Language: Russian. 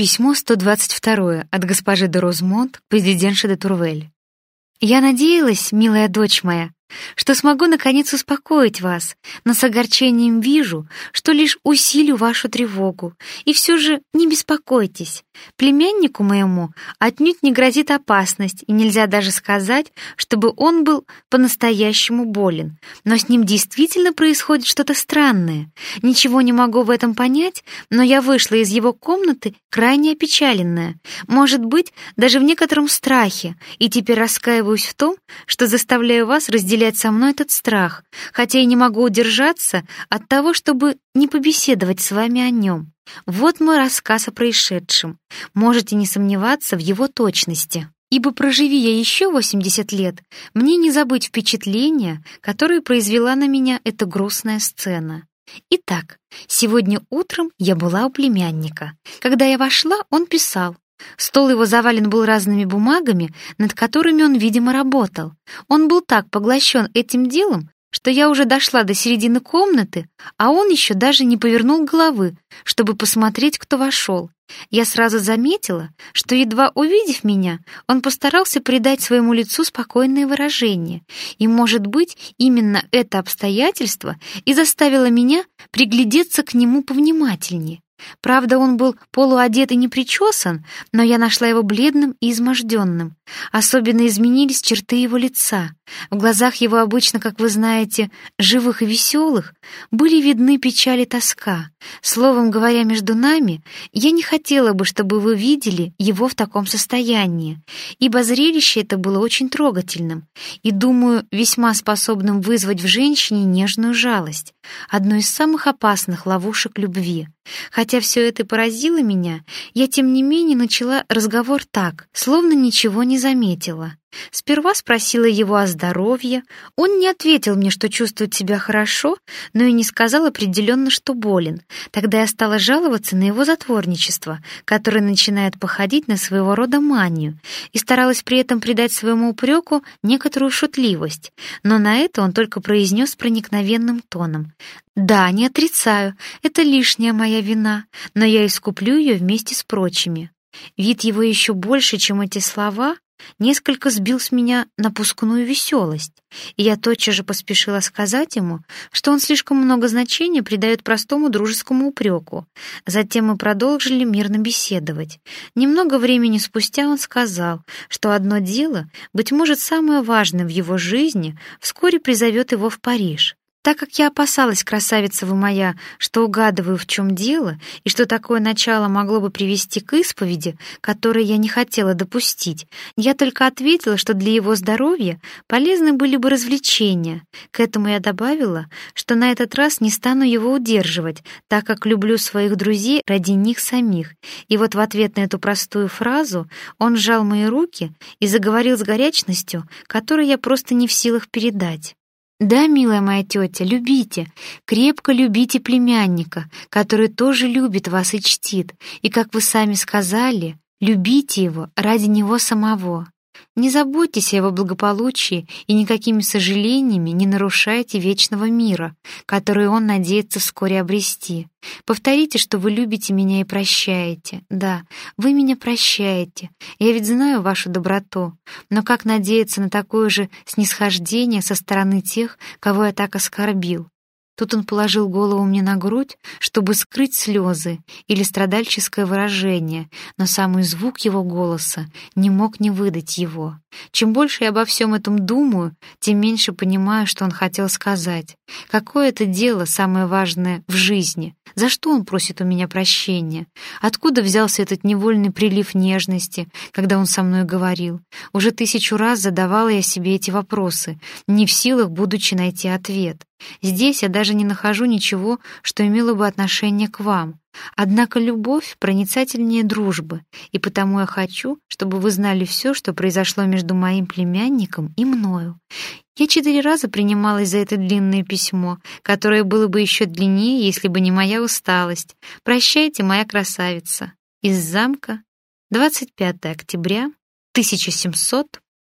Письмо 122 от госпожи де Розмонт к президентше де Турвель. «Я надеялась, милая дочь моя, что смогу наконец успокоить вас, но с огорчением вижу, что лишь усилю вашу тревогу. И все же не беспокойтесь. Племяннику моему отнюдь не грозит опасность, и нельзя даже сказать, чтобы он был по-настоящему болен. Но с ним действительно происходит что-то странное. Ничего не могу в этом понять, но я вышла из его комнаты крайне опечаленная, может быть, даже в некотором страхе, и теперь раскаиваюсь в том, что заставляю вас разделять разделять со мной этот страх, хотя и не могу удержаться от того, чтобы не побеседовать с вами о нем. Вот мой рассказ о происшедшем. Можете не сомневаться в его точности. Ибо проживи я еще 80 лет, мне не забыть впечатления, которые произвела на меня эта грустная сцена. Итак, сегодня утром я была у племянника. Когда я вошла, он писал. Стол его завален был разными бумагами, над которыми он, видимо, работал. Он был так поглощен этим делом, что я уже дошла до середины комнаты, а он еще даже не повернул головы, чтобы посмотреть, кто вошел. Я сразу заметила, что, едва увидев меня, он постарался придать своему лицу спокойное выражение, и, может быть, именно это обстоятельство и заставило меня приглядеться к нему повнимательнее. Правда, он был полуодет и не причесан, но я нашла его бледным и изможденным. Особенно изменились черты его лица. В глазах его обычно, как вы знаете, живых и веселых, были видны печаль и тоска. Словом говоря, между нами, я не хотела бы, чтобы вы видели его в таком состоянии, ибо зрелище это было очень трогательным и, думаю, весьма способным вызвать в женщине нежную жалость, одну из самых опасных ловушек любви. Хотя все это поразило меня, я тем не менее начала разговор так, словно ничего не заметила. Сперва спросила его о здоровье. Он не ответил мне, что чувствует себя хорошо, но и не сказал определенно, что болен. Тогда я стала жаловаться на его затворничество, которое начинает походить на своего рода манию, и старалась при этом придать своему упреку некоторую шутливость. Но на это он только произнес проникновенным тоном. «Да, не отрицаю, это лишняя моя вина, но я искуплю ее вместе с прочими». Вид его еще больше, чем эти слова, несколько сбил с меня напускную веселость, и я тотчас же поспешила сказать ему, что он слишком много значения придает простому дружескому упреку. Затем мы продолжили мирно беседовать. Немного времени спустя он сказал, что одно дело, быть может, самое важное в его жизни, вскоре призовет его в Париж. Так как я опасалась, красавица вы моя, что угадываю, в чем дело, и что такое начало могло бы привести к исповеди, которой я не хотела допустить, я только ответила, что для его здоровья полезны были бы развлечения. К этому я добавила, что на этот раз не стану его удерживать, так как люблю своих друзей ради них самих. И вот в ответ на эту простую фразу он сжал мои руки и заговорил с горячностью, которую я просто не в силах передать. Да, милая моя тетя, любите, крепко любите племянника, который тоже любит вас и чтит, и, как вы сами сказали, любите его ради него самого. Не заботьтесь о его благополучии и никакими сожалениями не нарушайте вечного мира, который он надеется вскоре обрести. Повторите, что вы любите меня и прощаете. Да, вы меня прощаете. Я ведь знаю вашу доброту. Но как надеяться на такое же снисхождение со стороны тех, кого я так оскорбил? Тут он положил голову мне на грудь, чтобы скрыть слезы или страдальческое выражение, но самый звук его голоса не мог не выдать его. Чем больше я обо всем этом думаю, тем меньше понимаю, что он хотел сказать. Какое это дело самое важное в жизни? За что он просит у меня прощения? Откуда взялся этот невольный прилив нежности, когда он со мной говорил? Уже тысячу раз задавала я себе эти вопросы, не в силах, будучи найти ответ. Здесь я даже не нахожу ничего, что имело бы отношение к вам. Однако любовь проницательнее дружбы, и потому я хочу, чтобы вы знали все, что произошло между моим племянником и мною. Я четыре раза принималась за это длинное письмо, которое было бы еще длиннее, если бы не моя усталость. Прощайте, моя красавица. Из замка 25 октября 1700